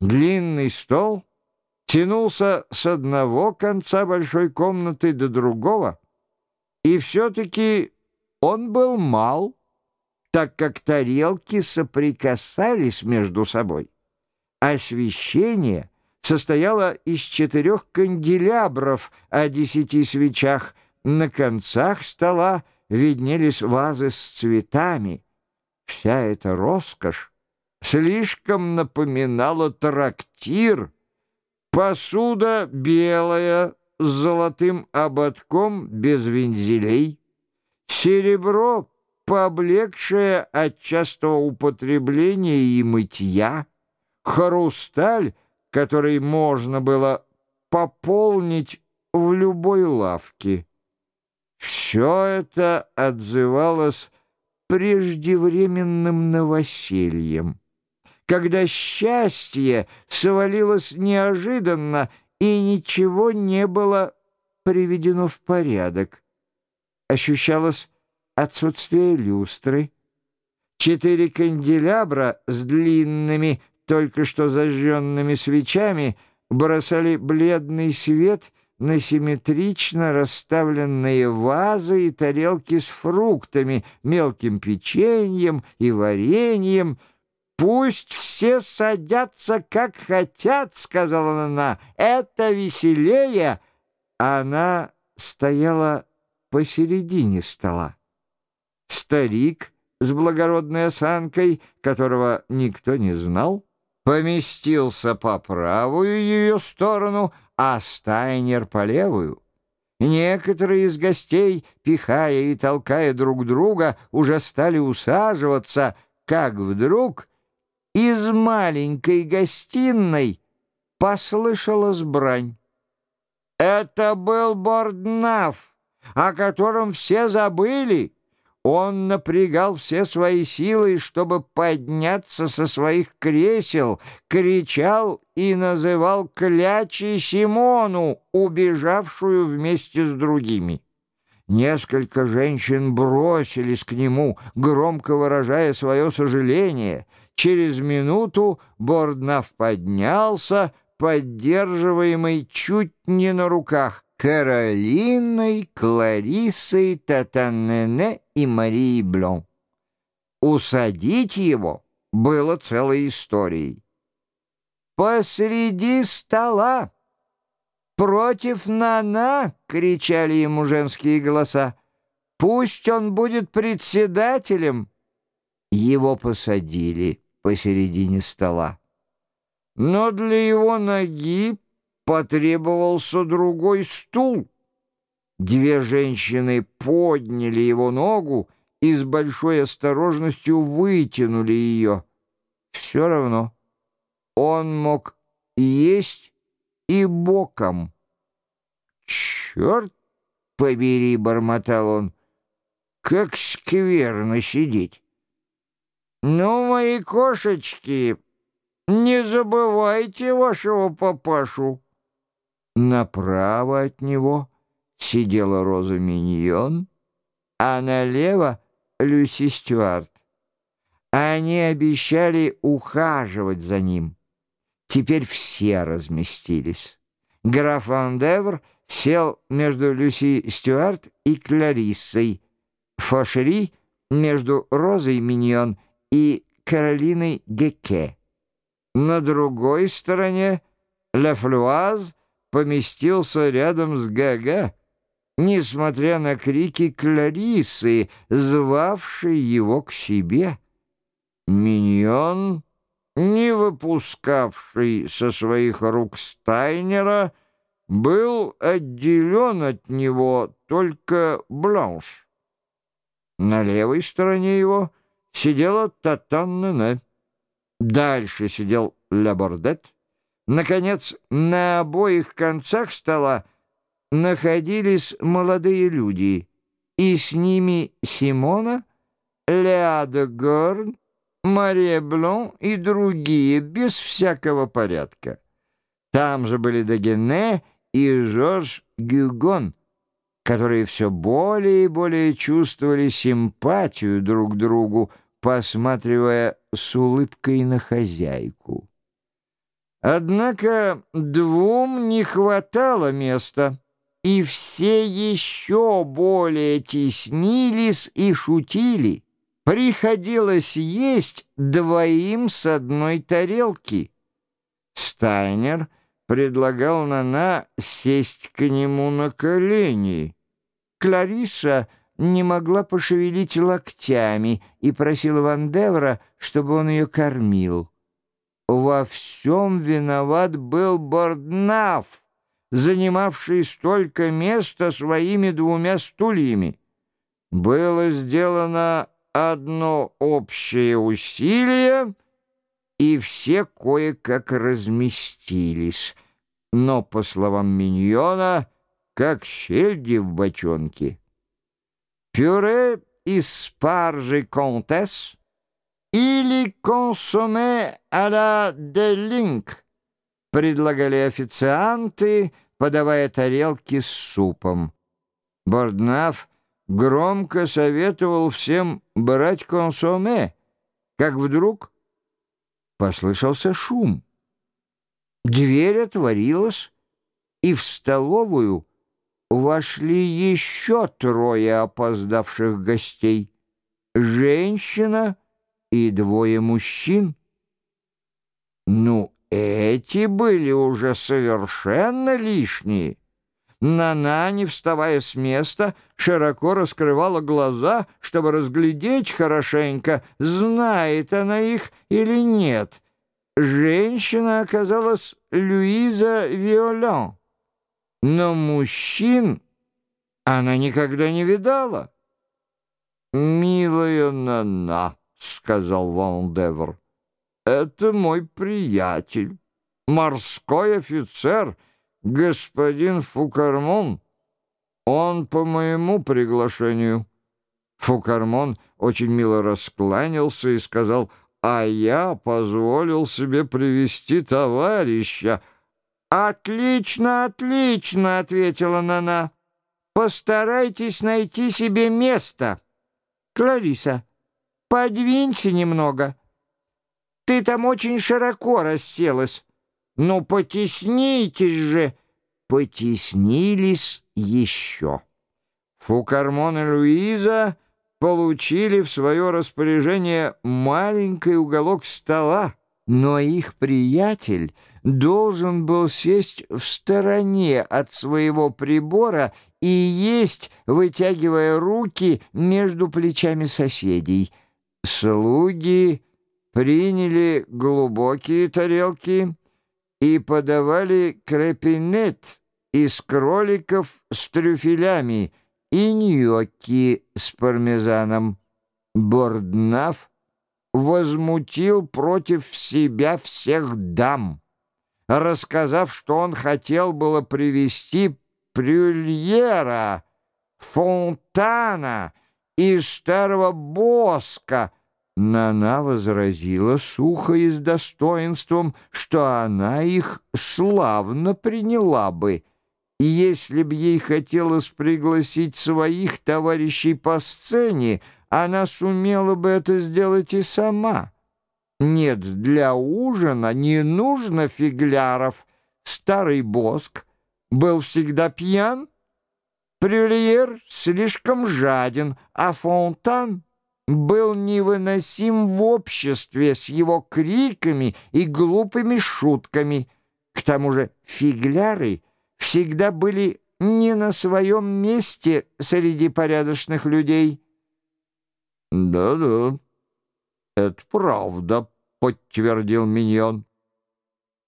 Длинный стол тянулся с одного конца большой комнаты до другого, и все-таки он был мал, так как тарелки соприкасались между собой. Освещение состояло из четырех канделябров о десяти свечах. На концах стола виднелись вазы с цветами. Вся эта роскошь слишком напоминала трактир. Посуда белая, с золотым ободком без вензелей. Серебро поблекшее от частого употребления и мытья, хрусталь, который можно было пополнить в любой лавке. Все это отзывалось преждевременным новосельем, когда счастье свалилось неожиданно и ничего не было приведено в порядок. Ощущалось отсутствие люстры. Четыре канделябра с длинными, только что зажженными свечами бросали бледный свет на симметрично расставленные вазы и тарелки с фруктами, мелким печеньем и вареньем. «Пусть все садятся, как хотят», — сказала она, — «это веселее». Она стояла посередине стола. Старик с благородной осанкой, которого никто не знал, поместился по правую ее сторону, а Стайнер по левую. Некоторые из гостей, пихая и толкая друг друга, уже стали усаживаться, как вдруг из маленькой гостиной послышалась брань. Это был Борднаф, о котором все забыли. Он напрягал все свои силы, чтобы подняться со своих кресел, кричал и называл клячей Симону, убежавшую вместе с другими. Несколько женщин бросились к нему, громко выражая свое сожаление. Через минуту Борднав поднялся, поддерживаемый чуть не на руках. Каролиной, Клариссой, Татанене и Марией Блон. Усадить его было целой историей. «Посреди стола! Против Нана!» — кричали ему женские голоса. «Пусть он будет председателем!» Его посадили посередине стола. Но для его ноги потребовался другой стул. Две женщины подняли его ногу и с большой осторожностью вытянули ее. Все равно он мог есть и боком. «Черт побери!» — бормотал он. «Как скверно сидеть!» «Ну, мои кошечки, не забывайте вашего папашу!» Направо от него сидела Роза Миньон, а налево — Люси Стюарт. Они обещали ухаживать за ним. Теперь все разместились. Граф Андевр сел между Люси Стюарт и Клариссой, Фошери между Розой Миньон и Каролиной Геке. На другой стороне Ла Флюаз — поместился рядом с ГГ, несмотря на крики Кларисы, звавшей его к себе. Миньон, не выпускавший со своих рук Стайнера, был отделен от него только Бланш. На левой стороне его сидела Татан Дальше сидел Лабордет, Наконец, на обоих концах стола находились молодые люди, и с ними Симона, Леада Горн, Мария Блон и другие, без всякого порядка. Там же были Дагене и Жорж Гюгон, которые все более и более чувствовали симпатию друг другу, посматривая с улыбкой на хозяйку. Однако двум не хватало места, и все еще более теснились и шутили. Приходилось есть двоим с одной тарелки. Стайнер предлагал Нана сесть к нему на колени. Клариса не могла пошевелить локтями и просила Ван Девра, чтобы он ее кормил. Во всем виноват был Борднаф, занимавший столько места своими двумя стульями. Было сделано одно общее усилие, и все кое-как разместились, но, по словам Миньона, как щельди в бочонке. Пюре из спаржи контесс или консоме а ла делинг предлагали официанты, подавая тарелки с супом. Борднаф громко советовал всем брать консоме, как вдруг послышался шум. Дверь отворилась, и в столовую вошли еще трое опоздавших гостей. Женщина и двое мужчин. Ну, эти были уже совершенно лишние. Нана, не вставая с места, широко раскрывала глаза, чтобы разглядеть хорошенько, знает она их или нет. Женщина оказалась Луиза Виолан, но мужчин она никогда не видала. «Милая Нана», — сказал Ван Девр, — «это мой приятель, морской офицер» господин Фукармон. Он по моему приглашению». Фукармон очень мило раскланялся и сказал, «А я позволил себе привести товарища». «Отлично, отлично!» — ответила Нана. «Постарайтесь найти себе место. Клариса, подвинься немного. Ты там очень широко расселась». «Ну, потеснитесь же!» Потеснились еще. Фукармон и Луиза получили в свое распоряжение маленький уголок стола, но их приятель должен был сесть в стороне от своего прибора и есть, вытягивая руки между плечами соседей. Слуги приняли глубокие тарелки, и подавали крепинет из кроликов с трюфелями и ньокки с пармезаном. Борднаф возмутил против себя всех дам, рассказав, что он хотел было привести Прюльера, Фонтана и старого Боска — Нана возразила сухо и с достоинством, что она их славно приняла бы, и если б ей хотелось пригласить своих товарищей по сцене, она сумела бы это сделать и сама. Нет, для ужина не нужно фигляров. Старый Боск был всегда пьян, Прюльер слишком жаден, а Фонтан — был невыносим в обществе с его криками и глупыми шутками. К тому же фигляры всегда были не на своем месте среди порядочных людей. «Да-да, это правда», — подтвердил Миньон.